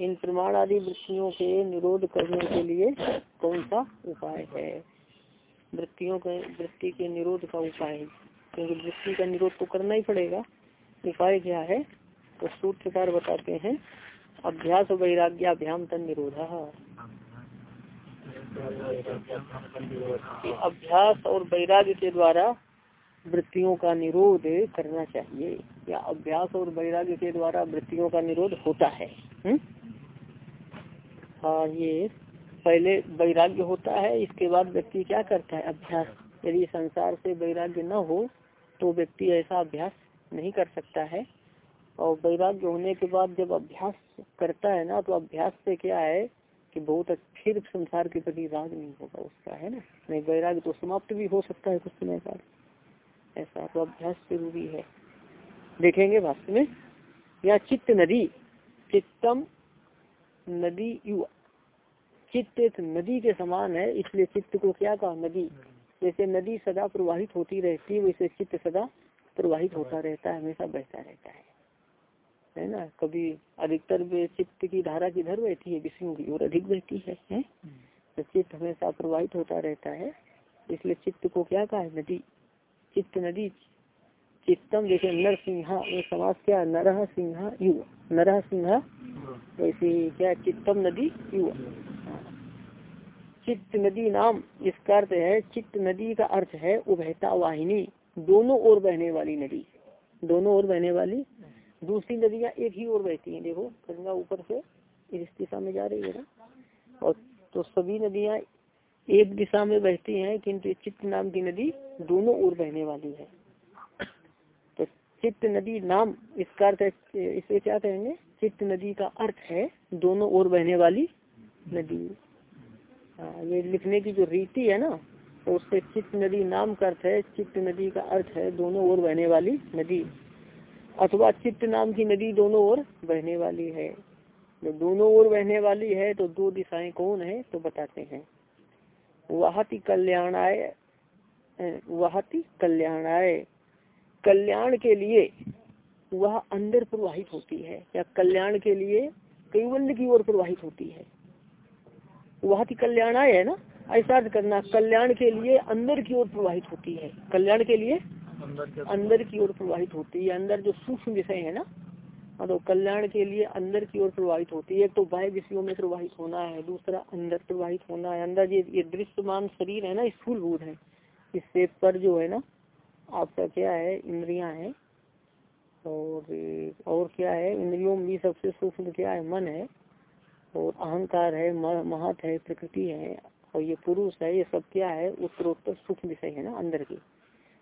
इन प्रमाण आदि वृत्तियों के निरोध करने के लिए कौन सा उपाय है? वृत्तियों के, वृत्ति के निरोध का उपाय। क्योंकि वृत्ति का निरोध तो करना ही पड़ेगा। उपाय क्या है? तो सूत्रकार बताते हैं, अभ्यास वैराग्याभ्याम तन निरोध अभ्यास और वैराग्य के द्वारा वृत्तियों का निरोध करना चाहिए। या अभ्यास और वैराग्य के द्वारा वृत्तियों का निरोध होता है। हुँ? हाँ ये पहले वैराग्य होता है, इसके बाद व्यक्ति क्या करता है? अभ्यास। यदि संसार से वैराग्य न हो तो व्यक्ति ऐसा अभ्यास नहीं कर सकता है। और वैराग्य होने के बाद जब अभ्यास करता है ना तो अभ्यास से क्या है कि बहुत फिर संसार के प्रति राग नहीं होगा उसका, है ना? नहीं, वैराग्य तो समाप्त भी हो सकता है कुछ समय बाद। ऐसा तो अभ्यास ज़रूरी है। देखेंगे भाष्य में या चित्त नदी चित्तम नदी युवा चित्त एक नदी के समान है इसलिए चित्त को क्या कहा? नदी। जैसे नदी सदा प्रवाहित होती रहती है वैसे चित्त सदा प्रवाहित होता रहता है हमेशा बहता रहता है। है ना? कभी अधिकतर चित्त की धारा किधर बहती है? विषयों की ओर अधिक बहती है, है? तो चित्त हमेशा प्रवाहित होता रहता है इसलिए चित्त को क्या कहा? नदी। चित्त नदी चित्तम जैसे नर सिंहा समाज क्या नरह सिंहा युवा। नरह सिंहा, वैसे क्या चित्तम नदी युवा। चित्त नदी नाम इसका अर्थ है, चित्त नदी का अर्थ है उभयता वाहिनी। दोनों ओर बहने वाली नदी। दोनों ओर बहने वाली। दूसरी नदियाँ एक ही ओर बहती हैं। देखो, गंगा ऊपर से इस दिशा में जा रही है ना? और तो सभी नदियाँ एक दिशा में बहती है, किंतु चित्त नाम की नदी दोनों ओर बहने वाली है। तो चित्त नदी नाम इसका अर्थ इसे क्या कहेंगे? चित्त नदी का अर्थ है दोनों ओर बहने वाली नदी। हाँ ये लिखने की जो रीति है ना तो उससे चित्त नदी नाम का अर्थ है, चित्त नदी का अर्थ है दोनों ओर बहने वाली नदी। अथवा चित्त नाम की नदी दोनों ओर बहने वाली है। जो दोनों ओर बहने वाली है तो दो दिशाएँ कौन है तो बताते हैं। वहति कल्याणाय वहति कल्याणाय कल्याण के लिए वह अंदर प्रवाहित होती है या कल्याण के लिए कैवल्य की ओर प्रवाहित होती है। वह कल्याण आय है ना? ऐसा करना कल्याण के लिए अंदर की ओर प्रवाहित होती है। कल्याण के लिए अंदर की ओर प्रवाहित होती है अंदर जो सूक्ष्म विषय है ना? तो कल्याण के लिए अंदर की ओर प्रवाहित होती है। एक तो बाह्य विषयों में प्रवाहित होना है, दूसरा अंदर प्रवाहित होना है। अंदर ये ये दृश्यमान शरीर है ना स्थूल भूत है। इससे पर जो है ना, आपका क्या है, इंद्रिया है। और और क्या है, इंद्रियों में भी सबसे सूक्ष्म क्या है, मन है। और अहंकार है महत है, प्रकृति है। और ये पुरुष है, ये सब क्या है, उत्तरोत्तर सूक्ष्म विषय है ना, अंदर की।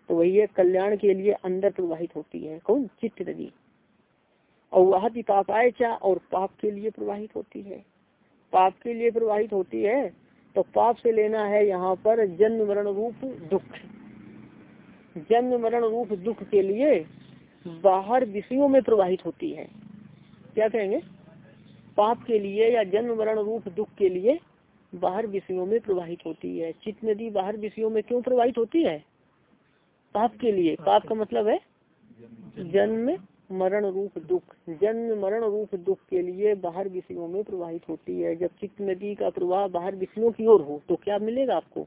तो वही है, कल्याण के लिए अंदर प्रवाहित होती है। कौन? चित्त नदी। और वह भी पापाय चा और पाप के लिए प्रवाहित होती है। पाप के लिए प्रवाहित होती है तो पाप से लेना है यहाँ पर जन्म, मरण, रूप, दुख। जन्म, मरण, रूप, दुख के लिए बाहर विषयों में प्रवाहित होती है। क्या कहेंगे? पाप के लिए या जन्म, मरण, रूप, दुख के लिए बाहर विषयों में प्रवाहित होती है। चित्त नदी बाहर विषयों में क्यों प्रवाहित होती है? पाप के लिए। पाप का मतलब है जन्म मरण रूप दुख। जन्म मरण रूप दुख के लिए बाहर विषयों में प्रवाहित होती है। जब चित्त नदी का प्रवाह बाहर विषयों की ओर हो तो क्या मिलेगा आपको?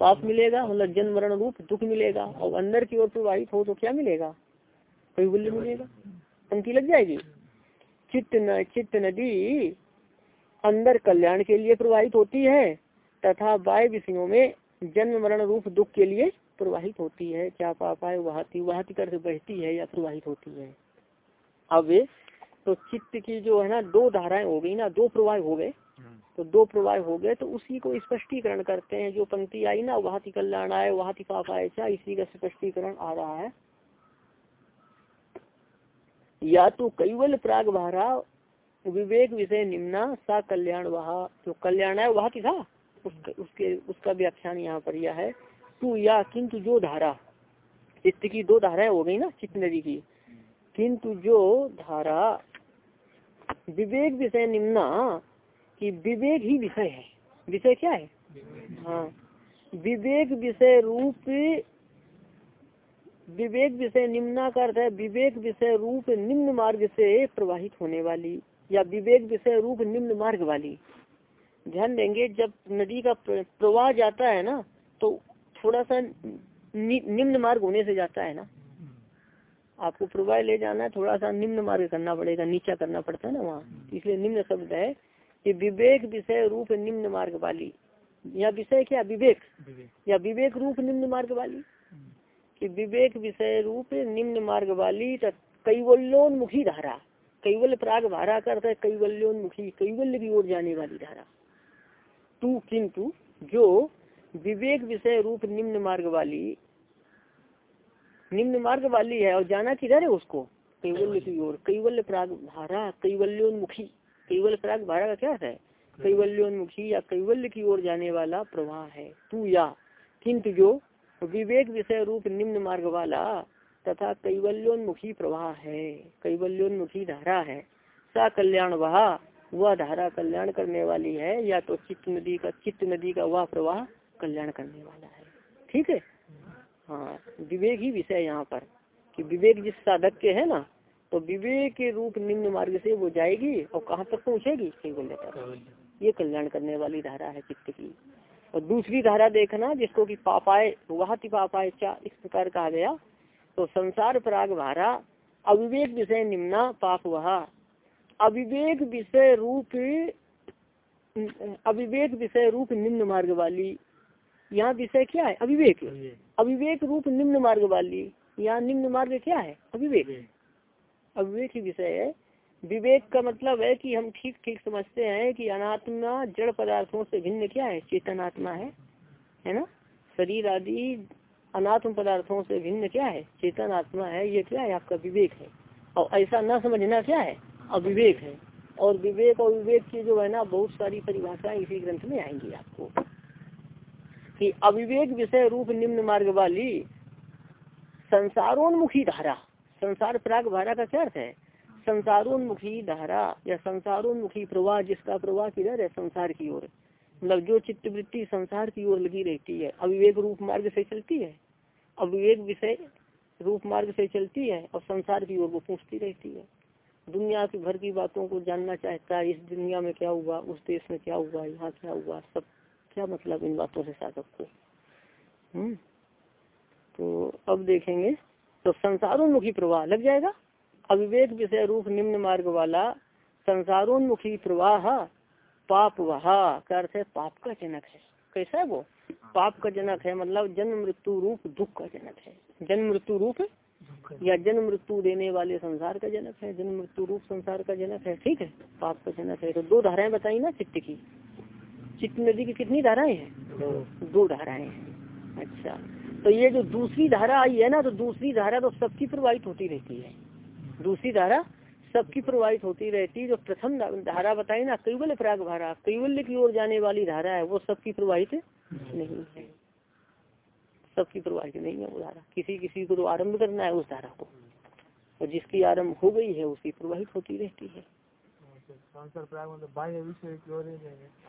पाप मिलेगा मतलब जन्म मरण रूप दुख मिलेगा। और अंदर की ओर प्रवाहित हो तो क्या मिलेगा? कोई बुल्य मिलेगा? पंक्ति लग जाएगी। चित्त न, चित्त नदी अंदर कल्याण के लिए प्रवाहित होती है, तथा बाह्य विषयों में जन्म मरण रूप दुख के लिए प्रवाहित होती है क्या पापा है वहाती वहाती कर बहती है या प्रवाहित होती है? अब तो चित्त की जो है ना दो धाराएँ हो गई ना दो प्रवाह हो गए। तो दो प्रवाह हो गए तो उसी को स्पष्टीकरण करते हैं जो पंक्ति आई ना वहाँ कल्याण आए वहाँ पापा ऐसा इसी का स्पष्टीकरण आ रहा है? या तो कैवल प्राग भारा विवेक विषय निम्ना सा कल्याण वहा जो कल्याण है वह था? उसके उसके उसका व्याख्यान यहाँ पर यह है। तू या किंतु जो धारा, चित्त की दो धाराएँ हो गई ना, चित्त नदी की। किंतु जो धारा, विवेक विषय निम्ना कि विवेक ही विषय है। विषय क्या है? हाँ। विवेक विषय रूप, विवेक विषय निम्ना का अर्थ है, विवेक विषय रूप निम्न मार्ग से प्रवाहित होने वाली, या विवेक विषय रूप निम्न मार्ग वाली। ध्यान देंगे, जब नदी का प्रवाह जाता है ना तो थोड़ा सा नि, निम्न मार्ग होने से जाता है ना। आपको प्रवाह ले जाना है थोड़ा सा निम्न मार्ग करना पड़ेगा नीचा करना पड़ता है ना वहाँ। इसलिए निम्न शब्द है कि विवेक विषय रूप निम्न मार्ग वाली। या विषय क्या? विवेक। या विवेक रूप निम्न मार्ग वाली। कि विवेक विषय रूप निम्न मार्ग वाली कैवल्योन्मुखी धारा। कैवल्य प्राग भारा करता है कैवल्योन्मुखी कैवल्य की ओर जाने वाली धारा। तू किंतु जो विवेक विषय रूप निम्न मार्ग वाली, निम्न मार्ग वाली है और जाना किधर है उसको? कैवल्य की ओर। कैवल्य प्राग भारा, कैवल्योन्मुखी। कैवल्य प्राग भारा का क्या है? कैवल्योन्मुखी या कैवल्य की ओर जाने वाला प्रवाह है। तू या। किंतु जो विवेक विषय रूप निम्न मार्ग वाला तथा कैवल्योन्मुखी प्रवाह है, कैवल्योन्मुखी धारा है, सा कल्याण वहा, वह धारा कल्याण करने वाली है, या तो चित्त नदी का, चित्त नदी का वह प्रवाह कल्याण करने वाला है। ठीक है? हाँ विवेक ही विषय यहाँ पर, कि विवेक जिस साधक के है ना तो विवेक के रूप निम्न मार्ग से वो जाएगी और कहाँ तक पहुँचेगी? ये कल्याण करने वाली धारा है चित्त की। और दूसरी धारा देखना, जिसको कि पापाए वह पापाए चा, इस प्रकार कहा गया तो संसार पराग भारा अविवेक विषय निम्ना पाप वह। अविवेक विषय रूप, अविवेक विषय रूप निम्न मार्ग वाली यहाँ विषय क्या है? अविवेक। अविवेक। रूप निम्न मार्ग वाली। यहाँ निम्न मार्ग क्या है? अविवेक। अविवेक। ही विषय है। विवेक का मतलब है कि हम ठीक ठीक समझते हैं कि अनात्मा जड़ पदार्थों से भिन्न क्या है? चेतन आत्मा है। है ना? शरीर आदि अनात्म पदार्थों से भिन्न क्या है? चेतन आत्मा है। ये क्या है? आपका विवेक है। और ऐसा न समझना क्या है? अविवेक है। और विवेक और विवेक की जो है ना बहुत सारी परिभाषाएँ इसी ग्रंथ में आएँगी आपको। कि अविवेक विषय रूप निम्न मार्ग वाली संसारोन्मुखी धारा। संसार प्राग धारा का क्या अर्थ है? संसारोन्मुखी धारा या संसारोन्मुखी प्रवाह, जिसका प्रवाह किधर है? संसार की ओर। मतलब जो चित्त वृत्ति संसार की ओर लगी रहती है, अविवेक रूप मार्ग से चलती है। अविवेक विषय रूप मार्ग से चलती है और संसार की ओर वो पूछती रहती है। दुनिया की भर की बातों को जानना चाहता है, इस दुनिया में क्या हुआ, उस देश में क्या हुआ, यहाँ क्या हुआ, सब क्या मतलब इन बातों से साधक को? हम्म। तो अब देखेंगे तो संसारोन्मुखी प्रवाह लग जाएगा। अविवेक विषय रूप निम्न मार्ग वाला संसारोन्मुखी प्रवाह पाप वहा का अर्थ है? पाप का जनक है। कैसा है वो? पाप का जनक है मतलब जन्म मृत्यु रूप दुख का जनक है। जन्म मृत्यु रूप या जन्म मृत्यु देने वाले संसार का जनक है, जन्म मृत्यु रूप संसार का जनक है, ठीक है? पाप का जनक है। तो दो धाराएँ बताई ना, चित्त की। चित्त नदी की कितनी धाराएँ हैं? दो धाराएँ हैं। अच्छा। तो ये जो दूसरी धारा आई है ना तो दूसरी धारा तो सबकी प्रवाहित होती रहती है। दूसरी धारा सबकी प्रवाहित होती रहती है। जो प्रथम धारा बताई ना, कैवल्य प्राग धारा कैवल्य की ओर जाने वाली धारा है, वो सबकी प्रवाहित नहीं है। सबकी प्रवाहित नहीं है वो धारा। किसी किसी को तो आरंभ करना है उस धारा को। और जिसकी आरंभ हो गई है उसकी प्रवाहित होती रहती है।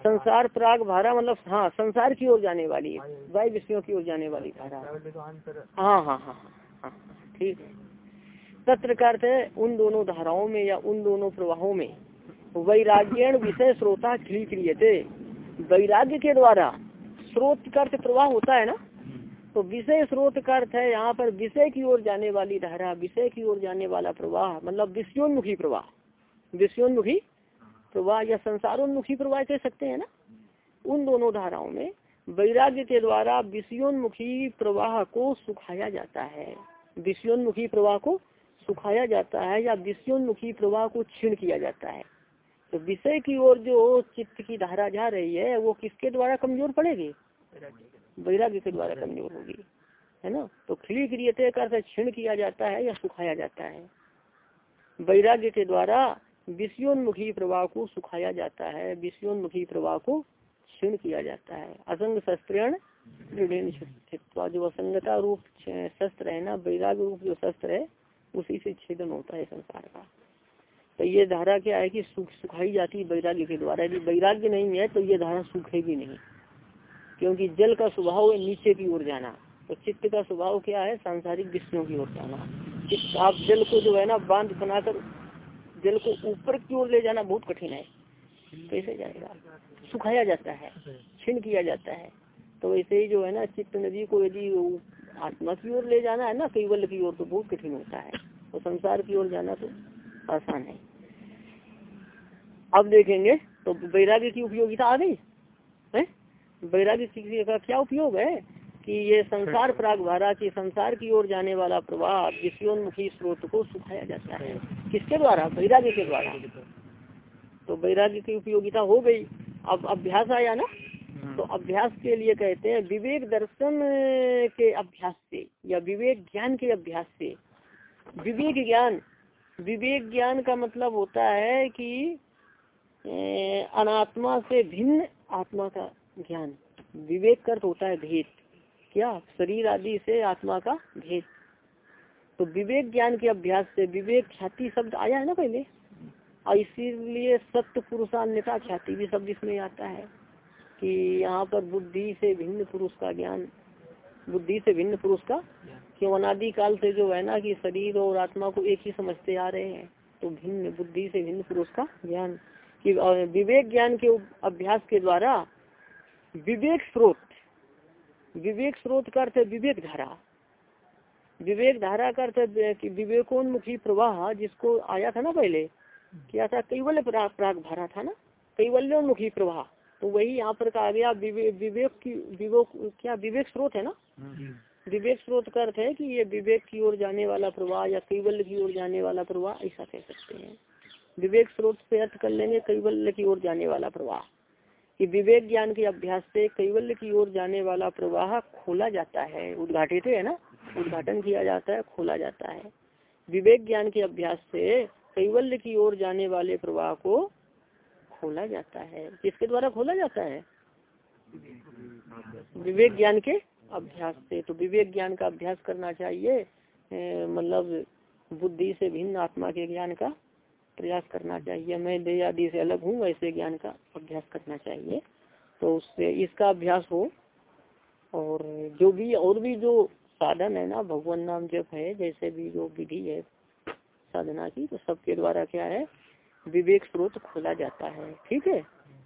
संसार प्राग भारा मतलब हाँ संसार की ओर जाने वाली है। वायु विषयों की ओर जाने वाली धारा हाँ हाँ हाँ हाँ ठीक है। तत्र का अर्थ है उन दोनों धाराओं में या उन दोनों प्रवाहों में वैराग्यण विषय श्रोता क्रिय थे वैराग्य के द्वारा स्रोत का अर्थ प्रवाह होता है ना? तो विषय स्रोत का अर्थ है यहाँ पर विषय की ओर जाने वाली धारा विषय की ओर जाने वाला प्रवाह मतलब विषयोन्मुखी प्रवाह। विषयोन्मुखी प्रवाह या संसारोन्मुखी प्रवाह कह सकते हैं ना? उन दोनों धाराओं में वैराग्य के द्वारा विषयोन्मुखी प्रवाह को सुखाया जाता है। विषयोन्मुखी प्रवाह को सुखाया जाता है या विषयोन्मुखी प्रवाह को क्षीण किया जाता है। तो विषय की ओर जो चित्त की धारा जा रही है, वो किसके द्वारा कमज़ोर पड़ेगी? वैराग्य के द्वारा कमज़ोर होगी। है ना? तो खिली क्रियते क्षीण किया जाता है या सुखाया जाता है। वैराग्य के द्वारा विषयोन्मुखी प्रवाह को सुखाया जाता है, विषयोन्मुखी प्रवाह को क्षीण किया जाता है। असंग शस्त्रण जो असंगता रूप शस्त्र है ना, वैराग्य रूप जो शस्त्र है, उसी से छेदन होता है संसार का। तो ये धारा क्या है कि सुख सुखाई जाती है वैराग्य के द्वारा। यदि वैराग्य नहीं है तो ये धारा सूखेगी नहीं। क्योंकि जल का स्वभाव है नीचे की ओर जाना। तो चित्त का स्वभाव क्या है? सांसारिक विषयों की ओर जाना। आप जल को जो है ना बाँध बनाकर जल को ऊपर की ओर ले जाना बहुत कठिन है। कैसे जाएगा सुखाया जाता है, छिन किया जाता है। तो वैसे ही जो है ना, चित्त नदी को यदि आत्मा की ओर ले जाना है ना, कैवल की ओर तो बहुत कठिन होता है। और तो संसार की ओर जाना तो आसान है। अब देखेंगे तो वैराग्य की उपयोगिता आ गई, है? वैराग्य का क्या उपयोग है? कि ये संसार प्राग भारा की संसार की ओर जाने वाला प्रवाह विषयोन्मुखी स्रोत को सुखाया जाता है। किसके द्वारा? वैराग्य के द्वारा। तो वैराग्य की उपयोगिता हो गई। अब अभ्यास आया ना? तो अभ्यास के लिए कहते हैं विवेक दर्शन के अभ्यास से या विवेक ज्ञान के अभ्यास से। विवेक ज्ञान। विवेक ज्ञान का मतलब होता है कि अनात्मा से भिन्न आत्मा का ज्ञान। विवेक कर होता है भेद। क्या, शरीर आदि से आत्मा का भेद। तो विवेक ज्ञान के अभ्यास से विवेक ख्याति शब्द आया है ना पहले? और इसीलिए सत्य पुरुषान्यता ख्याति भी शब्द इसमें आता है कि यहाँ पर बुद्धि से भिन्न पुरुष का ज्ञान, बुद्धि से भिन्न पुरुष का क्यों? अनादि काल से जो है ना कि शरीर और आत्मा को एक ही समझते आ रहे हैं तो भिन्न बुद्धि से भिन्न पुरुष का ज्ञान। कि विवेक ज्ञान के अभ्यास के द्वारा विवेक स्रोत विवेक स्रोत का अर्थ है विवेक धारा। विवेक धारा का अर्थ विवेकोन्मुखी प्रवाह जिसको आया था ना पहले क्या था? कैवल्य प्राग भरा था ना? कैवल्योन्मुखी प्रवाह। तो वही यहाँ पर कहा गया विवेक की विवेक क्या विवेक स्रोत है ना? हम्म। विवेक स्रोत का अर्थ है कि ये विवेक की ओर जाने वाला प्रवाह या कैवल्य की ओर जाने वाला प्रवाह ऐसा कह सकते हैं। विवेक स्रोत से अर्थ कर लेंगे कैवल्य की ओर जाने वाला प्रवाह। कि विवेक ज्ञान के अभ्यास से कैवल्य की ओर जाने वाला प्रवाह खोला जाता है। उद्घाटित है ना? उद्घाटन किया जाता है, खोला जाता है। विवेक ज्ञान के अभ्यास से कैवल्य की ओर जाने वाले प्रवाह को खोला जाता है। किसके द्वारा खोला जाता है? विवेक ज्ञान के अभ्यास से। तो विवेक ज्ञान का अभ्यास करना चाहिए। मतलब बुद्धि से भिन्न आत्मा के ज्ञान का। प्रयास करना चाहिए। मैं दे आदि से अलग हूँ, वैसे ज्ञान का अभ्यास करना चाहिए। तो उससे इसका अभ्यास हो। और जो भी, और भी जो साधन है ना, भगवान नाम जप है, जैसे भी जो विधि है साधना की तो सबके द्वारा क्या है, विवेक स्रोत खोला जाता है। ठीक है?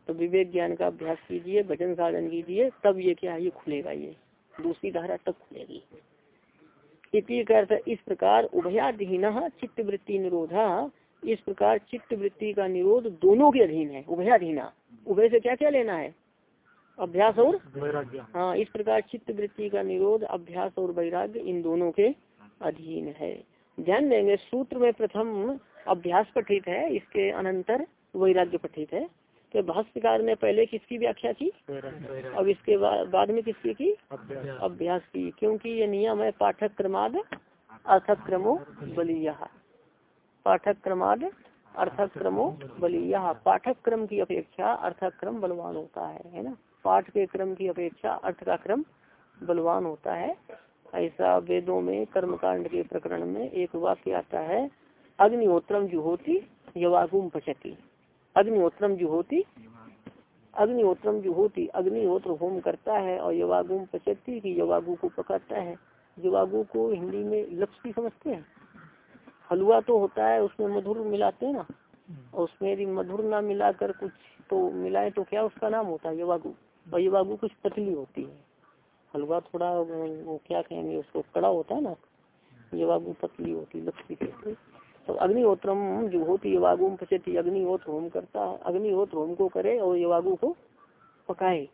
तो विवेक ज्ञान का अभ्यास कीजिए, भजन साधन कीजिए, तब ये क्या है, ये खुलेगा ये। दूसरी धारा तब खुलेगी। इसी अर्थ इस प्रकार उभयाधीन चित्त वृत्ति निरोधा इस प्रकार चित्त वृत्ति का निरोध दोनों के अधीन है उभयाधीना उभय से क्या क्या लेना है? अभ्यास और? वैराग्य। हाँ इस प्रकार चित्त वृत्ति का निरोध अभ्यास और वैराग्य इन दोनों के अधीन है। ध्यान देंगे सूत्र में प्रथम अभ्यास पठित है इसके अनंतर वैराग्य पठित है। तो भाष्यकार ने पहले किसकी व्याख्या की? अब इसके बाद में किसकी की? अभ्यास। की क्योंकि ये नियम है पाठक क्रमाद अर्थक क्रमो बलिया। पाठक क्रमाद अर्थक क्रमो बलिया। पाठक क्रम की अपेक्षा अर्थक क्रम बलवान होता है है ना? पाठ के क्रम की अपेक्षा अर्थ का क्रम बलवान होता है। ऐसा वेदों में, कर्मकांड के प्रकरण में एक वाक्य आता है, अग्निहोत्रम जुहोती यवागुम पचती। अग्निहोत्रम जुहोती अग्निहोत्रम जुहोती अग्निहोत्र होम करता है और यवागुम पचती की यवागु को पकाता है। यवागु को हिंदी में लपसी समझते हैं? हलवा तो होता है उसमें मधुर मिलाते हैं ना। और उसमें यदि मधुर ना मिलाकर कुछ तो मिलाए तो क्या उसका नाम होता है? यवागु। और यवागु कुछ पतली होती है। हलवा थोड़ा वो क्या कहेंगे उसको कड़ा होता है ना। यवागु पतली होती लपसी कहते तो अग्निहोत्रम जो होती यवागुम पचती अग्निहोत्र होम करता है अग्निहोत्र होम को करे और यवागु को पकाए।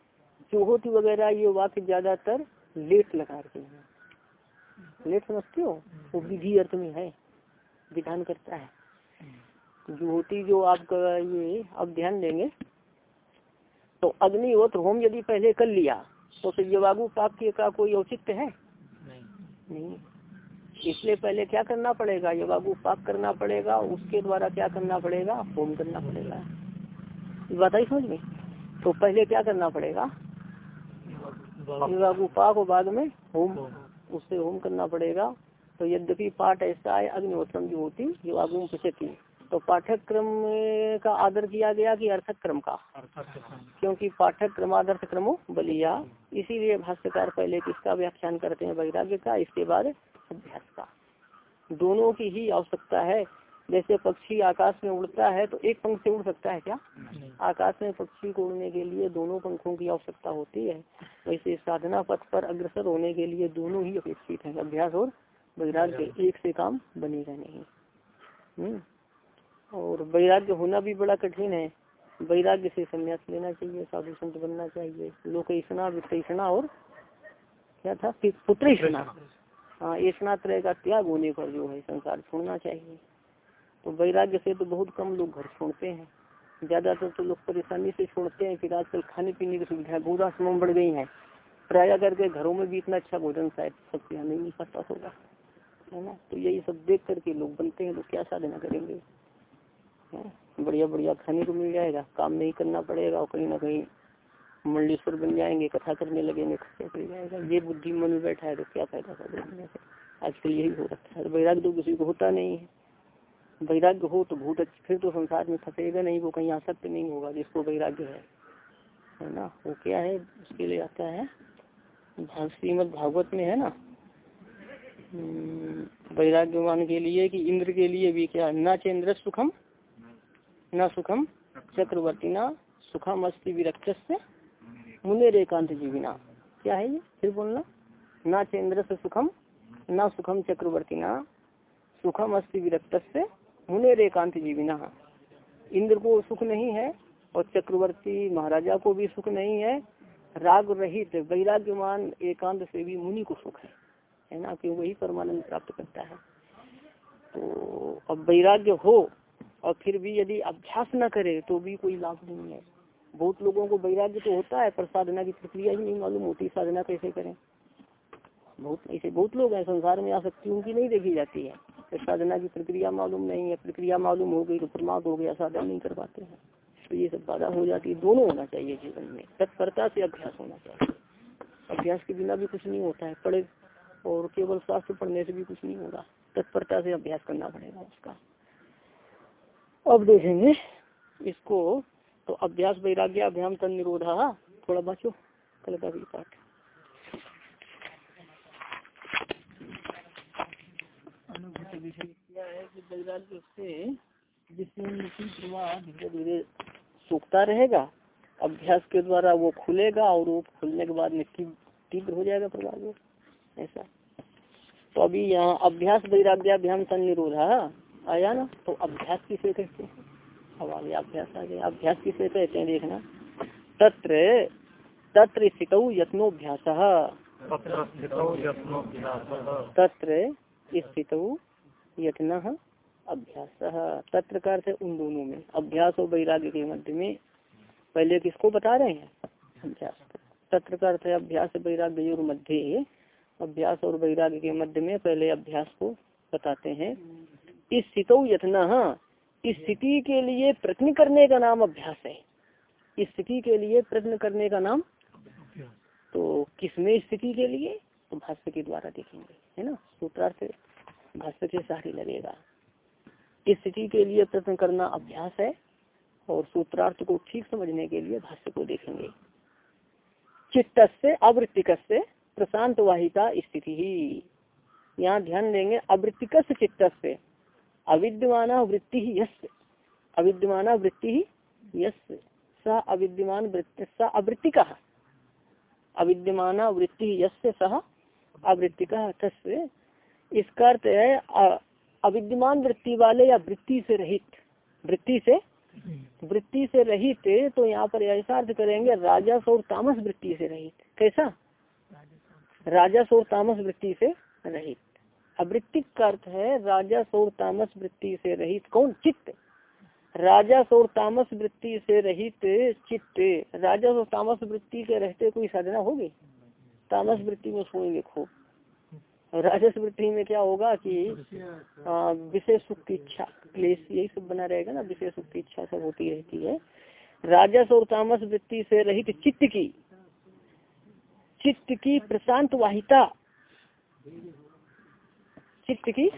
जो होती वगैरह ये वाक्य ज़्यादातर लेट लगा रहे हैं। लेट समझते हो? वो विधि अर्थ में है। विधान करता है। जो होती जो आपका ये अब ध्यान देंगे तो अग्निहोत्र होम यदि पहले कर लिया तो फिर पाप का कोई औचित्य है? नहीं, नहीं। इसलिए पहले क्या करना पड़ेगा? ये बाबू पाक करना पड़ेगा उसके द्वारा क्या करना पड़ेगा? होम करना पड़ेगा। बात आई समझ में? तो पहले क्या करना पड़ेगा? बाबू पाक और बाद में होम उससे होम करना पड़ेगा। तो यद्यपि पाठ ऐसा है अग्निहोत्रम जो होती जो आगू पचती तो पाठ्यक्रम का आदर किया गया कि अर्थक क्रम का क्योंकि पाठक क्रमादर्थ क्रमो बलिया। इसीलिए भाष्यकार पहले किसका व्याख्यान करते हैं वैराग्य का इसके बाद अभ्यास का। दोनों की ही आवश्यकता है। जैसे पक्षी आकाश में उड़ता है तो एक पंख से उड़ सकता है क्या? आकाश में पक्षी को उड़ने के लिए दोनों पंखों की आवश्यकता होती है। वैसे साधना पथ पर अग्रसर होने के लिए दोनों ही अपेक्षित है अभ्यास और वैराग्य एक से काम बनेगा नहीं हम्म। और वैराग्य होना भी बड़ा कठिन है। वैराग्य से संन्यास लेना चाहिए साधु संत बनना चाहिए। लोकेशना वित्तना और क्या था? पुत्र हाँ ऐसा तरह का त्याग होने पर जो है संसार छोड़ना चाहिए। तो वैराग्य से तो बहुत कम लोग घर छोड़ते हैं। ज़्यादातर तो लोग परेशानी से छोड़ते हैं फिर आजकल खाने पीने की सुविधा गोदाश्रम बढ़ गई है। प्राय करके घरों में भी इतना अच्छा भोजन शायद सबके यहाँ नहीं मिल सकता होगा। है ना? तो यही सब देख करके लोग बनते हैं तो क्या साधना करेंगे? बढ़िया बढ़िया खाने को मिल जाएगा, काम नहीं करना पड़ेगा, और कहीं ना कहीं मंडलेश्वर बन जाएँगे, कथा करने लगेंगे खर्चा कर जाएगा। ये बुद्धि मन में बैठा है तो क्या फ़ायदा साधना से आजकल यही हो रखा है वैराग्य तो किसी को होता नहीं है। वैराग्य हो तो भूत, फिर तो संसार में फंसेगा नहीं, वो कहीं आसक्त नहीं होगा, जिसको वैराग्य है। है ना? वो क्या है? उसके लिए आता है श्रीमद भागवत में है ना? वैराग्यवान के लिए कि इंद्र के लिए भी क्या? न चंद्र सुखम, न सुखम, चक्रवर्ती न सुखम अस्थि विरक्त मुनेर एकांत जीविना। क्या है ये? फिर बोलना। न चंद्र से सुखम, न सुखम चक्रवर्ती न सुखम अस्थि विरक्त मुनेर एकांत जीविना। इंद्र को सुख नहीं है और चक्रवर्ती महाराजा को भी सुख नहीं है। राग रहित वैराग्यमान एकांत से भी मुनि को सुख है। है ना, कि वही परमानंद प्राप्त करता है। तो अब वैराग्य हो, और फिर भी यदि अभ्यास न करे तो भी कोई लाभ नहीं है। बहुत लोगों को वैराग्य तो होता है, पर साधना की प्रक्रिया ही नहीं मालूम होती, साधना कैसे करें। बहुत, ऐसे बहुत लोग हैं संसार में आ आसक्ति उनकी नहीं देखी जाती है। तो साधना की प्रक्रिया मालूम नहीं है, प्रक्रिया मालूम हो गई तो प्रमाद हो गया, साधना नहीं कर पाते हैं। तो ये सब बाधा हो जाती है, दोनों होना चाहिए जीवन में। तत्परता से अभ्यास होना चाहिए। अभ्यास के बिना भी कुछ नहीं होता है, पढ़े और केवल शास्त्र पढ़ने से भी कुछ नहीं होगा। तत्परता से अभ्यास करना पड़ेगा उसका। अब देखेंगे इसको। तो अभ्यास वैराग्य, अभ्याम तन निरोधा। थोड़ा बचो, कल का भी पाठ। धीरे धीरे सूखता रहेगा, अभ्यास के द्वारा वो खुलेगा और वो खुलने के बाद निश्चित तीव्र हो जाएगा प्रभाव। ऐसा। तो अभी यहाँ अभ्यास वैराग्याभ्याम सन निरोधा आया ना? तो अभ्यास किसे कहते हैं? अब आगे अभ्यास आ गया। अभ्यास किसे कहते हैं देखना? तत्र तत्र स्थित यत्नोभ्यास। तत्र स्थित यत्न अभ्यास। तत्र का अर्थ उन दोनों में। अभ्यास और वैराग्य के मध्य में। पहले किसको बता रहे हैं? अभ्यास। तत्र का अर्थ अभ्यास वैराग्य मध्य। अभ्यास और वैराग्य के मध्य में पहले अभ्यास को बताते हैं। इस स्थितो यथना इस स्थिति के लिए प्रश्न करने का नाम अभ्यास है। इस स्थिति के लिए प्रश्न करने का नाम तो किसमें स्थिति के लिए? तो भाष्य के द्वारा देखेंगे है ना? सूत्रार्थ भाष्य के साथ ही लगेगा। इस स्थिति के लिए प्रश्न करना अभ्यास है और सूत्रार्थ को ठीक समझने के लिए भाष्य को देखेंगे। चित्त से अवृत्तिक से प्रशांत वाहिका स्थिति। ही यहाँ ध्यान देंगे अवृत्तिक चित्त से अविद्यमान वृत्ति ही यश अविद्यमान वृत्ति ही यश सह अविद्यमान वृत्ति, स अवृत्तिक, अविद्यमान वृत्ति यश सह अवृत्तिक तस्व इसका अर्थ है अविद्यमान वृत्ति वाले या वृत्ति से रहित, वृत्ति से वृत्ति से रहित तो यहाँ पर ऐसा अर्थ करेंगे, राजस और तामस वृत्ति से रहित, कैसा? राजस और तामस वृत्ति से रहित। अवृत्तिक का अर्थ है राजस और तामस वृत्ति से रहित कौन? चित्त। राजस और तामस वृत्ति से रहित चित्त। राजस और तामस वृत्ति के रहते कोई साधना होगी? तामस वृत्ति में सोएँगे खूब। राजस वृत्ति में क्या होगा कि विशेष सुख की इच्छा, क्लेश, यही सब बना रहेगा ना विशेष सुख की इच्छा सब होती रहती है। राजस और तामस वृत्ति से रहित चित्त की चित्त की प्रशांत वाहिता। चित्त की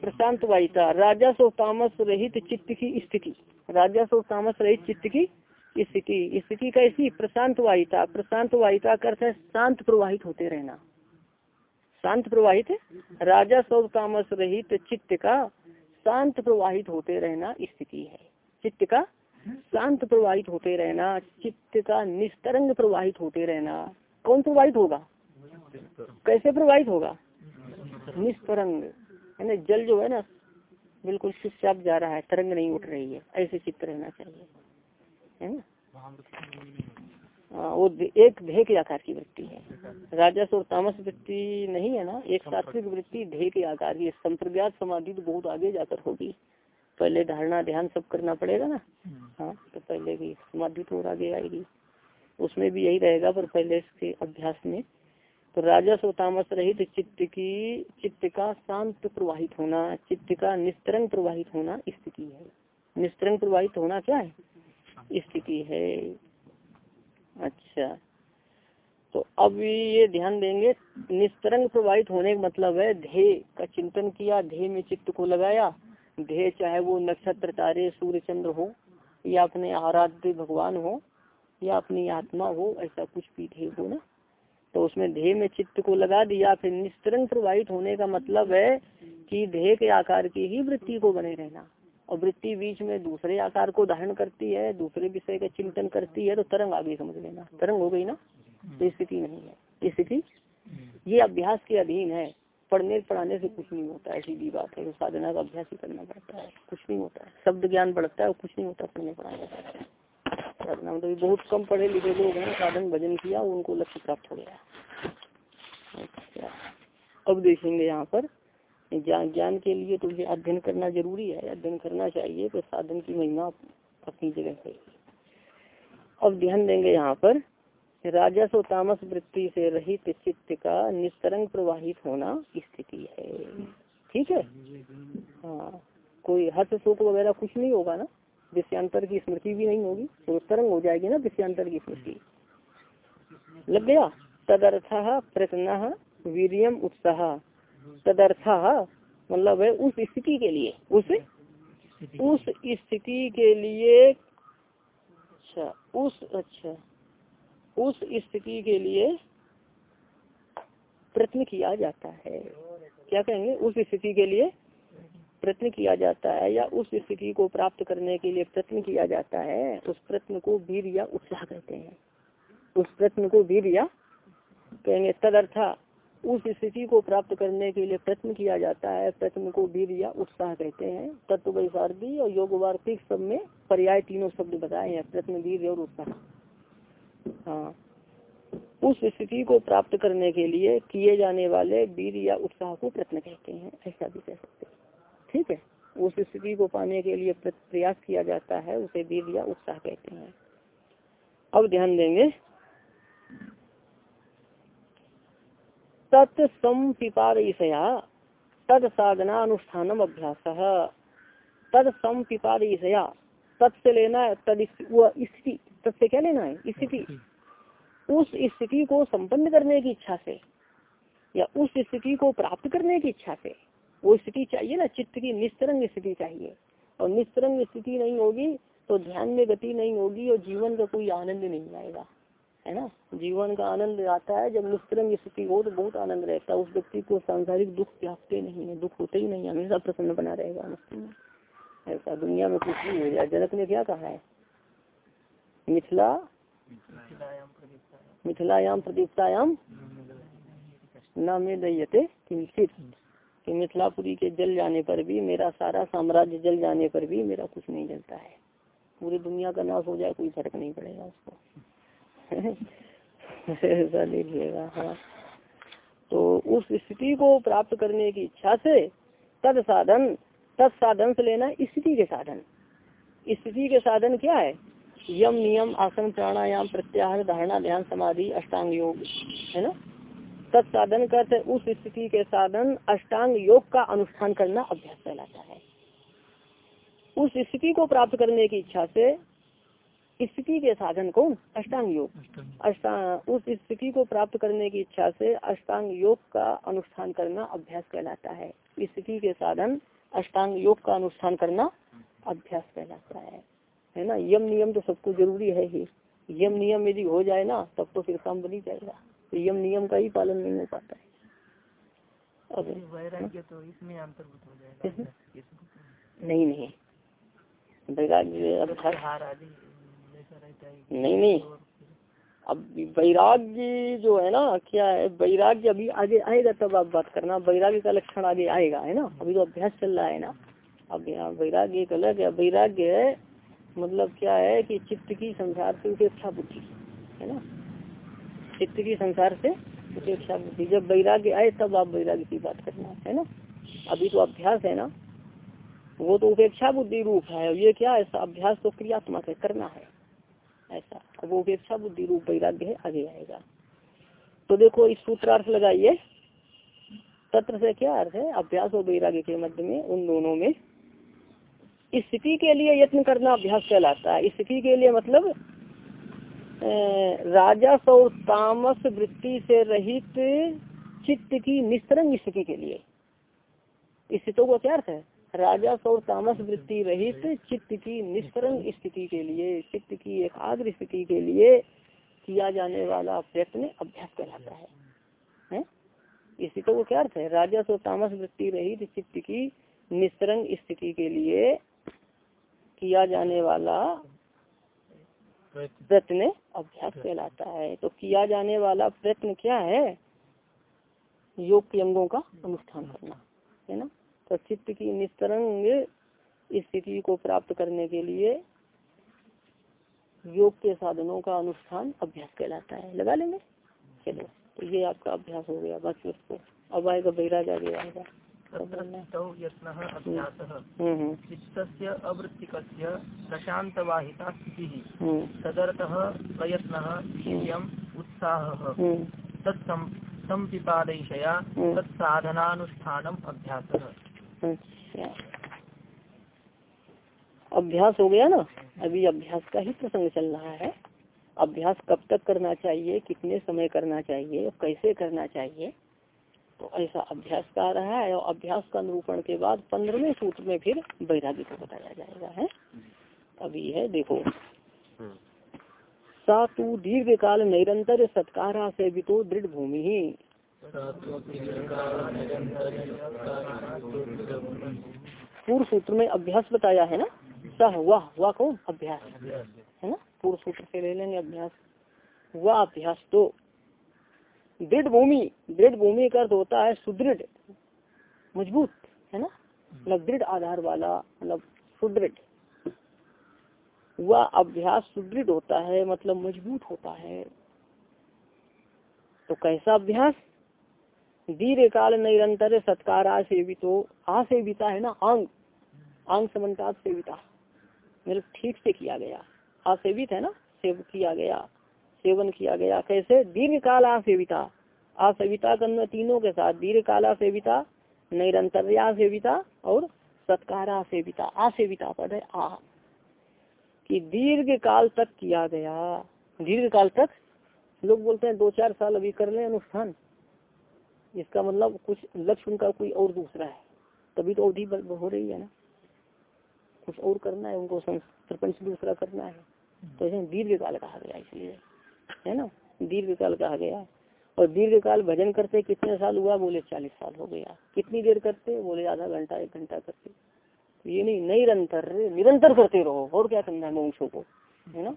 प्रशांत वायिता राजस और तामस रहित चित्त की स्थिति। राजस और तामस रहित चित्त की स्थिति। स्थिति कैसी? प्रशांत वायिता प्रशांत वायिता करते शांत प्रवाहित होते रहना। शांत प्रवाहित राजा और तामस रहित चित्त का शांत प्रवाहित होते रहना स्थिति है। चित्त का शांत प्रवाहित होते रहना। चित्त का निस्तरंग प्रवाहित होते रहना। कौन प्रवाहित होगा? कैसे प्रवाहित होगा? निस्तरंग है ना जल जो है ना, बिल्कुल चुपचाप जा रहा है, तरंग नहीं उठ रही है। ऐसे चित्त रहना चाहिए। है ना? हाँ वो एक ध्येय के आकार की वृत्ति है। राजस और तामस वृत्ति नहीं है ना? एक सात्विक वृत्ति ध्येय के आकार की। संप्रज्ञात समाधि तो बहुत आगे जाकर होगी। पहले धारणा, ध्यान सब करना पड़ेगा ना? हाँ तो पहले भी समाधि तो और आगे आएगी। उसमें भी यही रहेगा पर पहले इसके अभ्यास में। तो राजस और तामस रहित चित्त की, चित्त का शांत प्रवाहित होना, चित्त का निस्तरंग प्रवाहित होना स्थिति है। निस्तरंग प्रवाहित होना क्या है? स्थिति है। अच्छा। तो अब ये ध्यान देंगे, निस्तरंग प्रवाहित होने का मतलब है ध्येय का चिंतन किया, ध्येय में चित्त को लगाया। ध्येय चाहे वो नक्षत्र, तारे, सूर्य, चंद्र हो या अपने आराध्य भगवान हो या अपनी आत्मा हो, ऐसा कुछ भी ध्येय हो ना। तो उसमें ध्येय में चित्त को लगा दिया, फिर निस्तरंग प्रवाहित होने का मतलब है कि ध्येय के आकार की ही वृत्ति को बने रहना। और वृत्ति बीच में दूसरे आकार को धारण करती है, दूसरे विषय का चिंतन करती है तो तरंग आगे समझ लेना। तरंग हो गई ना तो स्थिति नहीं है। स्थिति, ये अभ्यास के अधीन है। पढ़ने पढ़ाने से कुछ नहीं होता, ऐसी भी बात है। तो साधना का अभ्यास ही करना पड़ता है, कुछ नहीं होता। है शब्द ज्ञान बढ़ता है और कुछ नहीं होता, पढ़ने पढ़ाने से। साधना मतलब बहुत कम पढ़े लिखे लोग हैं, साधन भजन किया, उनको लक्ष्य प्राप्त हो गया। अच्छा। अब देखेंगे यहाँ पर ज्ञान के लिए तो अध्ययन करना ज़रूरी है, अध्ययन करना चाहिए तो साधन की महिमा अपनी जगह है। अब ध्यान देंगे यहाँ पर राजस और तामस वृत्ति से रहित चित्त का निस्तरंग प्रवाहित होना स्थिति है। ठीक है? हाँ। कोई हर्ष शोक वगैरह कुछ नहीं होगा ना? विषयांतर की स्मृति भी नहीं होगी तो तरंग हो जाएगी ना विषयांतर की स्मृति। लग गया? तदर्थ प्रश्न वीरियम उत्साह तदर्थ मतलब है उस स्थिति के लिए। उस? उस स्थिति के लिए अच्छा उस अच्छा। उस स्थिति के लिए प्रश्न किया जाता है। क्या कहेंगे? उस स्थिति के लिए प्रयत्न किया जाता है या उस स्थिति को प्राप्त करने के लिए प्रयत्न किया जाता है, उस प्रश्न को वीर या उत्साह कहते हैं। उस प्रश्न को वीर या कहेंगे, तदर्था, उस स्थिति को प्राप्त करने के लिए प्रयत्न किया जाता है प्रश्न को वीर या उत्साह कहते हैं। तत्व वैसारदी और योग वार्तिक सब में पर्याय तीनों शब्द बताए हैं प्रश्न वीर और उत्साह। हाँ। उस स्थिति को प्राप्त करने के लिए किए जाने वाले वीर या उत्साह को प्रश्न कहते हैं, ऐसा भी कह सकते हैं। ठीक है? उस स्थिति को पाने के लिए प्रयास किया जाता है, उसे वीर या उत्साह कहते हैं। अब ध्यान देंगे। तत्सपिपादया तद साधना अनुष्ठानम अभ्यास। तद संपिपादया तत् से लेना है, तद स्थिति, तत् से क्या लेना है? स्थिति। उस स्थिति को संपन्न करने की इच्छा से, या उस स्थिति को प्राप्त करने की इच्छा से वो स्थिति चाहिए ना चित्त की निस्तरंग स्थिति चाहिए। और निस्तरंग स्थिति नहीं होगी तो ध्यान में गति नहीं होगी और जीवन का कोई आनंद नहीं आएगा। है ना? जीवन का आनंद आता है जब निस्तरंग स्थिति हो तो बहुत आनंद रहता है। उस व्यक्ति को सांसारिक दुख व्यापते नहीं है दुख होते ही नहीं हमेशा प्रसन्न बना रहेगा ऐसा दुनिया में कुछ नहीं हो जाए जनक ने क्या कहा है? मिथिला मिथिलायाम प्रदीप्तायाम न में दयते किंचित कि मिथिलापुरी के जल जाने पर भी, मेरा सारा साम्राज्य जल जाने पर भी मेरा कुछ नहीं जलता है। पूरी दुनिया का नाश हो जाए, कोई फ़र्क नहीं पड़ेगा उसको। ऐसा लीजिएगा हाँ। तो उस स्थिति को प्राप्त करने की इच्छा से तद साधन तद साधन से लेना स्थिति के साधन। स्थिति के साधन क्या है? यम, नियम, आसन, प्राणायाम, प्रत्याहार, धारणा, ध्यान, समाधि, अष्टांग योग, है ना? तत्साधन करते उस स्थिति के साधन अष्टांग योग का अनुष्ठान करना अभ्यास कहलाता है। उस स्थिति को प्राप्त करने की इच्छा से स्थिति के साधन कौन? अष्टांग योग। अष्टांग उस स्थिति को प्राप्त करने की इच्छा से अष्टांग योग का अनुष्ठान करना अभ्यास कहलाता है। स्थिति के साधन अष्टांग योग का अनुष्ठान करना अभ्यास कहलाता है। है ना? यम नियम तो सबको ज़रूरी है ही। यम नियम यदि हो जाए ना तब तो फिर काम बनी जाएगा। तो यम नियम का ही पालन नहीं हो पाता है। अब वैराग्य तो इसमें अंतर्भूत हो जाएगा नहीं नहीं। वैराग्य अब नहीं नहीं। अब वैराग्य जो है ना क्या है? वैराग्य अभी आगे आएगा तब आप बात करना। वैराग्य का लक्षण आगे आएगा है ना? अभी तो अभ्यास चल रहा है ना। अब यहाँ वैराग्य एक अलग है। वैराग्य मतलब क्या है कि चित्त की संसार से उपेक्षा बुद्धि है ना? चित्त की संसार से उपेक्षा बुद्धि जब वैराग्य आए, तब आप वैराग्य की बात करना, है ना? अभी तो अभ्यास है ना? वो तो उपेक्षा बुद्धि रूप है, ये क्या है? अभ्यास तो क्रियात्मक है, करना है। ऐसा। अब वो उपेक्षा बुद्धि रूप, वैराग्य है, आगे आएगा। तो देखो, इस सूत्रार्थ लगाइए। तत्र से क्या अर्थ है? अभ्यास और वैराग्य के मध्य में, उन दोनों में। स्थिति के लिए यत्न करना अभ्यास कहलाता है। स्थिति के लिए मतलब राजस और तामस वृत्ति से रहित चित्त की निस्तरंग स्थिति के लिए। स्थितों का क्या अर्थ है? राजा और तामस वृत्ति रहित चित्त की निस्तरंग स्थिति के लिए चित्त की एकाग्र स्थिति के लिए किया जाने वाला प्रयत्न अभ्यास कहलाता है, है? इसी तो क्या अर्थ है? राजा और तामस वृत्ति रहित चित्त की निस्तरंग स्थिति के लिए किया जाने वाला प्रयत्न। अभ्यास कहलाता है। तो किया जाने वाला प्रयत्न क्या है? योग के अंगों का अनुष्ठान करना है ना? तो चित्त की निस्तरंग स्थिति को प्राप्त करने के लिए योग के साधनों का अनुष्ठान अभ्यास कहलाता है। लगा लेंगे? चलो तो ये आपका अभ्यास हो गया। बस उसको अब आएगा बैराज आगे आएगा। स्थिति। तदर्थ प्रयत्न उत्साह। तत्संपिपादयया तत्साधनानुष्ठानम अभ्यास। अच्छा। अभ्यास हो गया ना? अभी अभ्यास का ही प्रसंग चल रहा है। अभ्यास कब तक करना चाहिए? कितने समय करना चाहिए? कैसे करना चाहिए? तो ऐसा अभ्यास का रहा है और अभ्यास का निरूपण के बाद पंद्रहवें सूत्र में फिर वैराग्य को बताया जाएगा है? अभी है देखो। सा तू दीर्घ काल निरंतर सत्कारा से भी तो दृढ़ भूमि ही पूर्व सूत्र में अभ्यास बताया है ना? सह वाह वाह कौन? अभ्यास। है ना? पूर्व सूत्र से ले लेंगे अभ्यास। वह अभ्यास तो दृढ़ भूमि दृढ़ भूमि का अर्थ होता है सुदृढ़ मज़बूत है ना? मतलब दृढ़ आधार वाला मतलब सुदृढ़। वह अभ्यास सुदृढ़ होता है मतलब मज़बूत होता है। तो कैसा अभ्यास? दीर्घ काल निरंतर सत्कार सेवितो आ सेविता है ना आंग। आंग समन्ता सेविता। मतलब ठीक से किया गया। आसेवित है ना? सेव किया गया। सेवन किया गया। कैसे? दीर्घ काला सेविता। आसेविता करना तीनों के साथ। दीर्घ काला सेविता निरंतर सेविता और सत्कारा सेविता। आसेविता पद है। आ। कि दीर्घ काल तक किया गया। दीर्घ काल तक? लोग बोलते हैं दो चार साल अभी कर ले अनुष्ठान। इसका मतलब कुछ लक्ष्य उनका कोई और दूसरा है। तभी तो अवधि हो रही है ना। कुछ और करना है उनको सरपंच दूसरा करना है। तो दीर्घ काल कहा गया इसलिए। है ना? दीर्घ काल कहा गया और दीर्घ काल भजन करते कितने साल हुआ? बोले चालीस साल हो गया। कितनी देर करते? बोले आधा घंटा, एक घंटा करते। तो ये नहीं, निरंतर निरंतर करते रहो। और क्या करना है मनुष्यों को? है ना?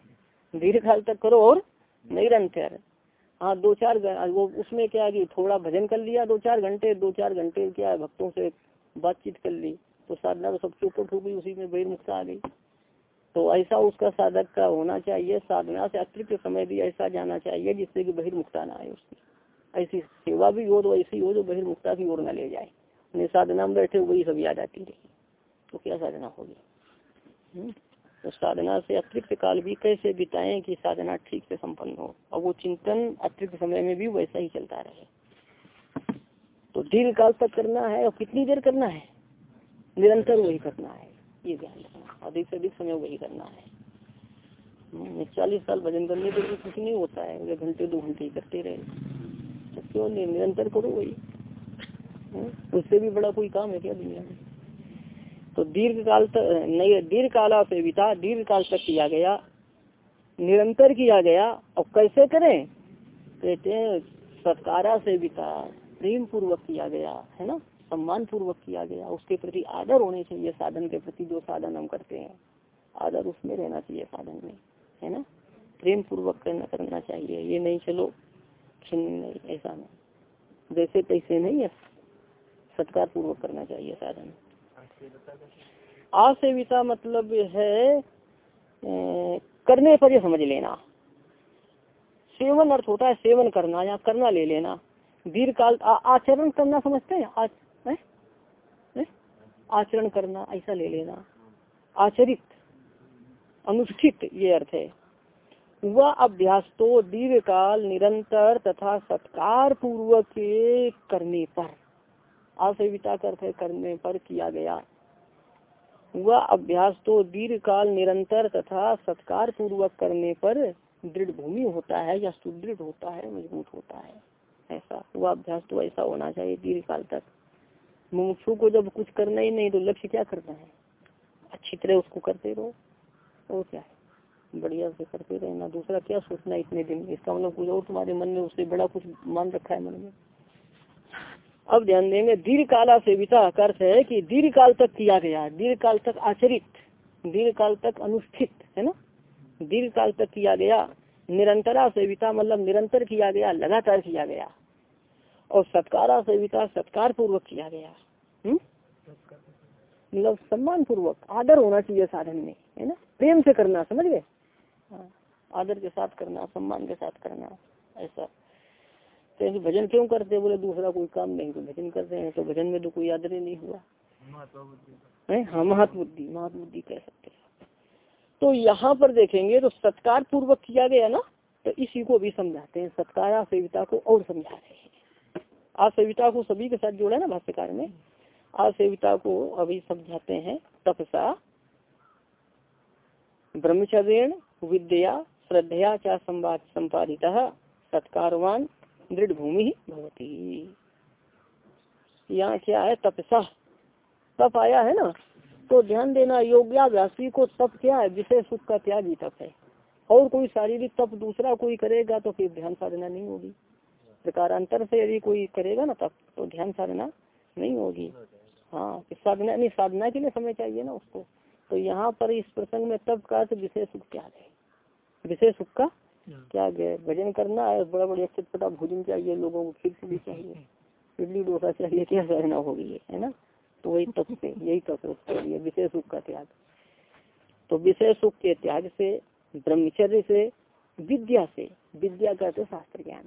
दीर्घ काल तक करो और निरंतर। हाँ दो चार वो उसमें क्या है कि थोड़ा भजन कर लिया, दो चार घंटे, दो चार घंटे क्या भक्तों से बातचीत कर ली। तो साधना तो सब चौपट हो गई उसी में बहिर्मुखता आ गई। तो ऐसा उसका साधक का होना चाहिए, साधना से अतिरिक्त समय भी ऐसा जाना चाहिए जिससे कि बहिर्मुखता ना आए उसकी। ऐसी सेवा भी हो तो ऐसी हो जो बहिर्मुखता की ओर न ले जाए। उन्हें साधना में बैठे वही सब याद आती रही। तो क्या साधना होगी? हम्म? तो साधना से अतिरिक्त काल भी कैसे बिताएँ कि साधना ठीक से संपन्न हो? और वो चिंतन अतिरिक्त समय में भी वैसा ही चलता रहे। तो दीर्घ काल तक करना है और कितनी देर करना है? निरंतर वही करना है। ये ध्यान रखना अधिक से अधिक समय वही करना है। चालीस साल भजन करने पर कुछ नहीं होता है। घंटे, दो घंटे ही करते रहे। तो क्यों नहीं निरंतर करो वही? उससे भी बड़ा कोई काम है क्या दुनिया में? तो दीर्घ काल तक, नहीं दीर्घ काला से बिता दीर्घ काल तक किया गया। निरंतर किया गया। और कैसे करें? कहते हैं, सत्कारा से बिता प्रेम पूर्वक किया गया, है ना? सम्मान पूर्वक किया गया उसके प्रति आदर होने चाहिए साधन के प्रति जो साधन हम करते हैं। आदर उसमें रहना चाहिए साधन में है ना? प्रेम पूर्वक करना करना चाहिए। ये नहीं चलो छिन्न नहीं ऐसा नहीं। जैसे तैसे नहीं है सत्कार पूर्वक करना चाहिए साधन। आसेविता मतलब है ए, करने पर ये समझ लेना। सेवन अर्थ होता है सेवन करना या करना ले लेना। दीर्घ काल आचरण करना समझते हैं? आचरण करना ऐसा ले लेना। आचरित, अनुष्ठित ये अर्थ है। वह अभ्यास तो दीर्घ काल निरंतर तथा सत्कार पूर्वक करने पर आसेविता करते करने पर किया गया। वह अभ्यास तो दीर्घ काल निरंतर तथा सत्कार पूर्वक करने पर दृढ़ भूमि होता है या सुदृढ़ होता है, मज़बूत होता है। ऐसा, वह अभ्यास तो ऐसा होना चाहिए दीर्घ काल तक। मुमुक्षु को जब कुछ करना ही नहीं तो लक्ष्य क्या करना है? अच्छी तरह उसको करते रहो। और क्या है? बढ़िया से करते रहना। दूसरा क्या सोचना इतने दिन? इसका मतलब कुछ और तुम्हारे मन में उससे बड़ा कुछ मान रखा है मन में? अब ध्यान देंगे दीर्घ काला सेविता अर्थ है कि दीर्घ काल तक किया गया दीर्घ काल तक आचरित दीर्घ काल तक अनुष्ठित, है ना? दीर्घ काल तक किया गया। निरंतरा सेविता मतलब निरंतर किया गया, लगातार किया गया। और सत्कारा सेविता सत्कार पूर्वक किया गया। हम्म? मतलब सम्मान पूर्वक आदर होना चाहिए साधन में है ना? प्रेम से करना समझ गए? हाँ, आदर के साथ करना सम्मान के साथ करना ऐसा। तो ऐसे भजन क्यों करते बोले दूसरा कोई काम नहीं तो भजन करते हैं तो भजन में तो कोई आदर ही नहीं हुआ। हाँ? महत्व बुद्धि महत्व बुद्धि कह सकते हैं। तो यहाँ पर देखेंगे तो सत्कार पूर्वक किया गया ना तो इसी को भी समझाते हैं। सत्कारा सेविता को और समझा रहे हैं। आसेविता को सभी के साथ जोड़ा ना भाष्यकार में आसेविता को अभी समझाते हैं, तपसा ब्रह्मचर्य विद्या, श्रद्धया क्या संवाद संपादित, सत्कारवान दृढ़ भूमि भवती। यहाँ क्या है? तपसा। तप आया है ना? तो ध्यान देना, योग्याभ्यासी को तप क्या है? विषय सुख का त्याग ही तप है। और कोई शारीरिक तप दूसरा कोई करेगा तो फिर ध्यान साधना नहीं होगी। प्रकारांतर से यदि कोई करेगा ना तब तो ध्यान साधना नहीं होगी। हाँ साधना, नहीं, साधना के लिए समय चाहिए ना उसको। तो यहाँ पर इस प्रसंग में तब का विशेष सुख त्याग है? विषय सुख का त्याग है भजन करना है बड़ा बड़ा चटपटा भोजन चाहिए लोगों को खीर भी चाहिए। इडली डोसा चाहिए, क्या साधना होगी है ना? तो वही तप से, यही तप है विशेष सुख का त्याग। तो विशेष सुख के त्याग से, ब्रह्मचर्य से, विद्या से, विद्या कहते शास्त्र ज्ञान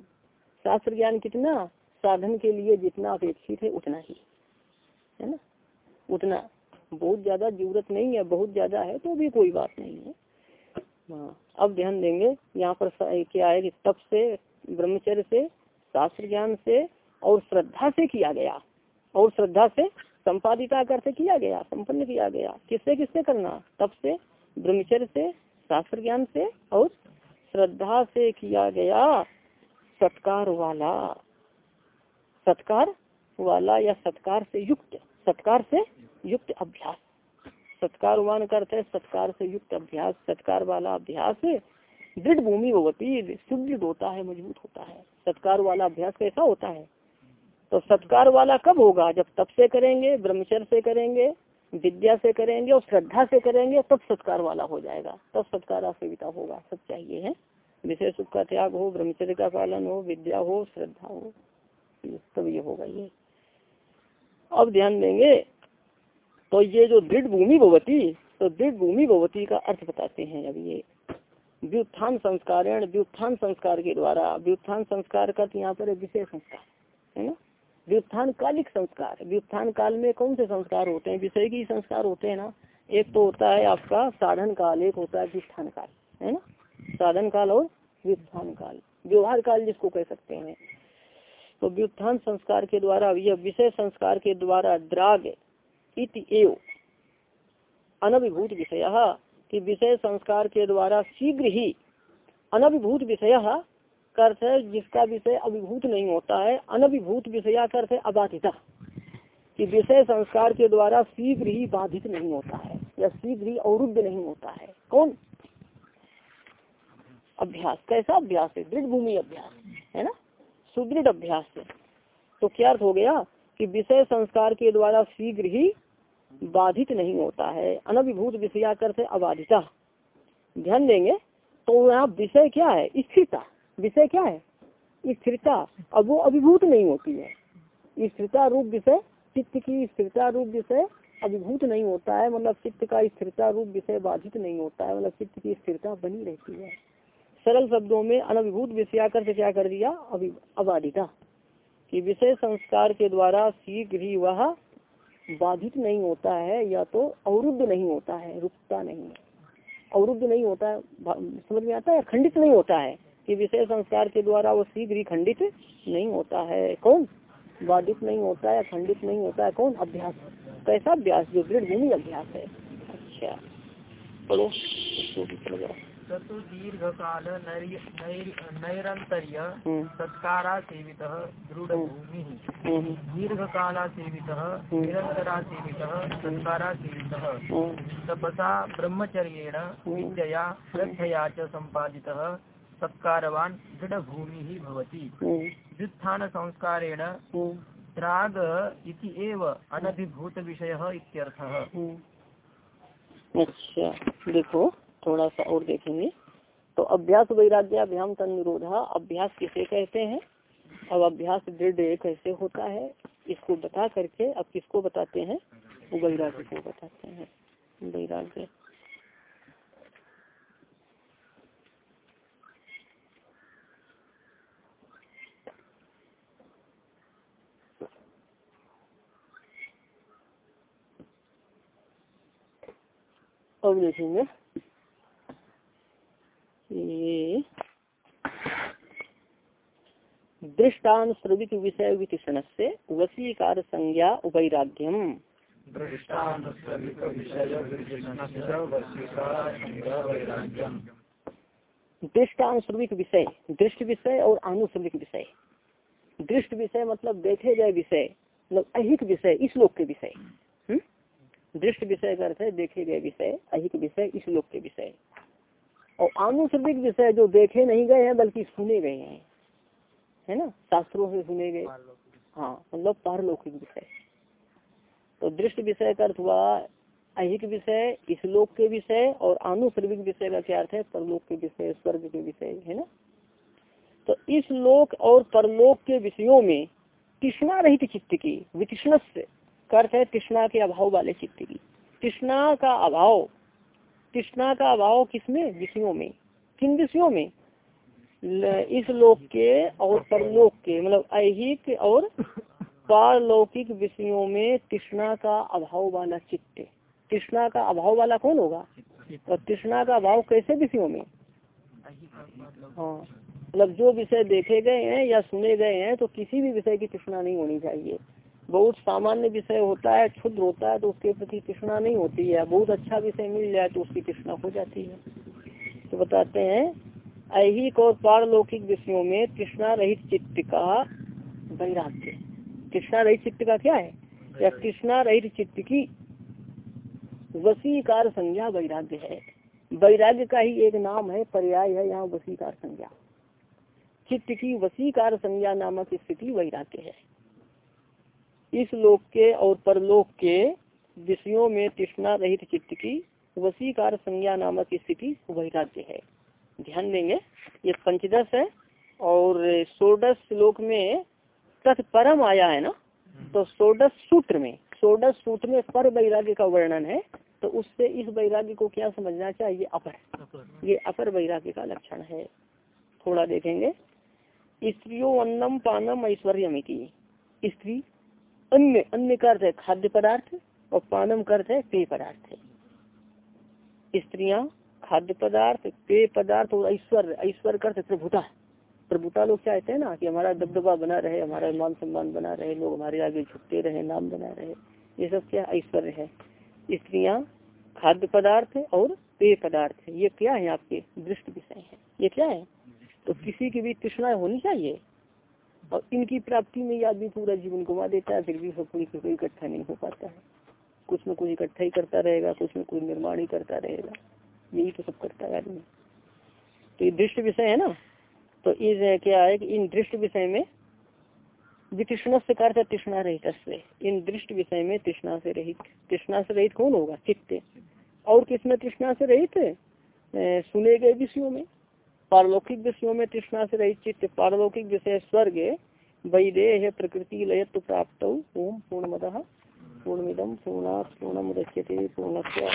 शास्त्र ज्ञान कितना साधन के लिए जितना अपेक्षित है, उतना ही। है ना? उतना। बहुत ज़्यादा ज़रूरत नहीं है, बहुत ज़्यादा है तो भी कोई बात नहीं है। हाँ अब ध्यान देंगे, यहाँ पर क्या है कि तप से, ब्रह्मचर्य से शास्त्र ज्ञान से और श्रद्धा से किया गया। और श्रद्धा से संपादिता कर से किया गया, संपन्न किया गया। किससे किससे करना? तप से, ब्रह्मचर्य से शास्त्र ज्ञान से और श्रद्धा से किया गया। सत्कार वाला सत्कार वाला या सत्कार से युक्त, सत्कार से युक्त अभ्यास। सत्कार वन करते सत्कार से युक्त अभ्यास, सत्कार वाला अभ्यास दृढ़ भूमि होती सुदृढ़ होता है, मज़बूत होता है। सत्कार वाला अभ्यास कैसा होता है? तो सत्कार वाला कब होगा? जब तप से करेंगे, ब्रह्मचर्य से करेंगे, विद्या से करेंगे और श्रद्धा से करेंगे, तब सत्कार वाला हो जाएगा, तब सत्कार होगा। सब चाहिए है। विषय सुख का त्याग हो, ब्रह्मचर्य का पालन हो, विद्या हो, श्रद्धा हो तब ये होगा ये। अब ध्यान देंगे तो ये जो दृढ़ भूमि भवती तो दृढ़ भूमि भवती का अर्थ बताते हैं अब ये। व्युत्थान संस्कार व्युत्थान संस्कार के द्वारा, व्युत्थान संस्कार का यहाँ पर विशेष संस्कार, है ना? व्युत्थान कालिक संस्कार, व्युत्थान काल में कौन से संस्कार होते हैं? विषय की संस्कार होते हैं ना। एक तो होता है आपका साधन काल, एक होता है व्युत्थान काल, है ना? साधन काल और व्युत्थान काल व्यवहार काल जिसको कह सकते हैं। तो व्युत्थान संस्कार के द्वारा यह विषय संस्कार के द्वारा द्राग इति एव अनभिभूत विषय, कि विषय संस्कार के द्वारा शीघ्र ही अनभिभूत विषय अर्थ है, जिसका विषय अभिभूत नहीं होता है, अनभिभूत विषया अर्थ है अबाधिता। कि विषय संस्कार के द्वारा शीघ्र ही बाधित नहीं होता है, या शीघ्र ही अवरुद्ध नहीं होता है। कौन? अभ्यास, कैसा अभ्यास है? दृढ़ भूमि अभ्यास, है ना? सुदृढ़ अभ्यास से तो क्या अर्थ हो गया कि विषय संस्कार के द्वारा शीघ्र ही बाधित नहीं होता है, अनभिभूत विषयाकर से अबाधिता। ध्यान देंगे तो यहाँ विषय क्या है? स्थिरता। विषय क्या है? स्थिरता। अब वो अभिभूत नहीं होती है। स्थिरता रूप विषय, चित्त की स्थिरता रूप विषय अभिभूत नहीं होता है मतलब चित्त का स्थिरता रूप विषय बाधित नहीं होता है मतलब चित्त की स्थिरता बनी रहती है। सरल शब्दों में अनभिभूत विषयाकर से क्या कर दिया? अबाधिता। कि विषय संस्कार के द्वारा शीघ्र ही वह बाधित नहीं होता है, या तो अवरुद्ध नहीं होता है, रुकता नहीं है। अवरुद्ध नहीं होता है समझ में आता है? खंडित नहीं होता है। कि विषय संस्कार के द्वारा वो शीघ्र ही खंडित नहीं होता है। कौन? बाधित नहीं होता है, खंडित नहीं होता है। कौन? अभ्यास। कैसा अभ्यास? जो दृढ़ भूमि अभ्यास है। अच्छा। पढ़ो। दीर्घ काल नैरंतर्य सत्कारा सेवित दृढ़ भूमि दीर्घ काला सेवित निरंतरा सेवित सत्कारा सेवित। तपसा ब्रह्मचर्येण विद्यया श्रद्धया च संपादितः सत्कारवान दृढ़ भूमि ही भवती व्युत्थान संस्कारेण त्राग इति एव अनभिभूत विषय इत्यर्थः अच्छा देखो। थोड़ा सा और देखेंगे। तो अभ्यास वैराग्याभ्याम तन निरोधा अभ्यास किसे कहते हैं? अब अभ्यास दृढ़ कैसे होता है, इसको बता करके अब किसको बताते हैं? वैराग्य को बताते हैं। वैराग्य। अब देखेंगे ये दृष्टान श्रविक विषय विकसन से वसीकार संज्ञा वैराग्यम दृष्टानुश्रविक विषय दृष्ट विषय और आनुश्रविक विषय दृष्ट विषय मतलब देखे गए विषय मतलब अहिक विषय इस लोक के विषय। दृष्ट विषय का अर्थ है देखे गए विषय अहिक विषय इस लोक के विषय। और आनुसर्गिक विषय जो देखे नहीं गए हैं बल्कि सुने गए हैं। है ना? शास्त्रों से सुने गए। हाँ मतलब पारलौकिक विषय। तो दृष्ट विषय का अर्थ हुआ अहिक विषय इस लोक के विषय और आनुसर्गिक विषय का क्या अर्थ है? परलोक के विषय स्वर्ग के विषय है ना? तो इस लोक और परलोक के विषयों में कृष्णा रहित चित्त की विकृष्ण अर्थ है कृष्णा के अभाव वाले चित्त की। कृष्णा का अभाव कृष्णा का अभाव किसमें? विषयों में। किन विषयों में? इस लोक के और परलोक के मतलब ऐहिक और पारलौकिक विषयों में कृष्णा का अभाव वाला चित्त। कृष्णा का अभाव वाला कौन होगा? और कृष्णा का अभाव कैसे विषयों में? हाँ मतलब जो विषय देखे गए हैं या सुने गए हैं तो किसी भी विषय की कृष्णा नहीं होनी चाहिए। बहुत सामान्य विषय होता है, क्षुद्र होता है तो उसके प्रति तृष्णा नहीं होती है। बहुत अच्छा विषय मिल जाए तो उसकी तृष्णा हो जाती है। तो बताते हैं ऐहिक और पारलौकिक विषयों में तृष्णा रहित चित्त का वैराग्य। तृष्णा रहित चित्त का क्या है? या तृष्णा रहित चित्त की वसीकार संज्ञा वैराग्य है। वैराग्य का ही एक नाम है पर्याय है यहाँ वसीकार संज्ञा। चित्त की वसीकार संज्ञा नामक स्थिति वैराग्य है। इस लोक के और परलोक के विषयों में तृष्णा रहित चित्त की वसीकार संज्ञा नामक स्थिति वैराग्य है। ध्यान देंगे। ये पंचदश है और सोडस श्लोक में तत्परम आया है ना? तो सोडस सूत्र में सोडस सूत्र में पर वैराग्य का वर्णन है तो उससे इस वैराग्य को क्या समझना चाहिए? अपर। ये अपर वैराग्य का लक्षण है। थोड़ा देखेंगे। स्त्रियों अन्नम पानम ऐश्वर्यमिति। स्त्री अन्य अन्य का अर्थ है खाद्य पदार्थ और पानम का अर्थ है पेय पदार्थ स्त्रियाँ खाद्य पदार्थ, पेय पदार्थ और ऐश्वर्य ऐश्वर्य का अर्थ प्रभुता प्रभुता लोग चाहते हैं ना कि हमारा दबदबा बना रहे, हमारा मान सम्मान बना रहे, लोग हमारे आगे झुकते रहे, नाम बना रहे। ये सब क्या ऐश्वर्य है? स्त्रियाँ खाद्य पदार्थ और पेय पदार्थ ये क्या है आपके दृष्ट विषय है? ये क्या है? तो किसी की भी तृष्णा होनी चाहिए और इनकी प्राप्ति में आदमी पूरा जीवन गुमा देता है, फिर भी सब कोई कोई इकट्ठा नहीं हो पाता है। कुछ में कुछ इकट्ठा ही करता रहेगा, कुछ में कुछ निर्माण ही करता रहेगा। यही तो सब करता है आदमी। तो ये दृष्ट विषय है ना? तो इस क्या है कि इन दृष्ट विषय में वितृष्ण से कार्य तृष्णा रहित से इन दृष्ट विषय में तृष्णा से रहित। तृष्णा से रहित कौन होगा? चित्त। और किसमें तृष्णा से रहित? सुने गए विषयों में। पारलौकिक विषयों में तृष्णा से रहित चित्त। पारलौकिक विषय स्वर्ग। वैदेह प्रकृति लयत्व प्राप्त। ओम पूर्णमद। पूर्णमिदम पूर्णा पूर्णमुदच्यते पूर्णस्य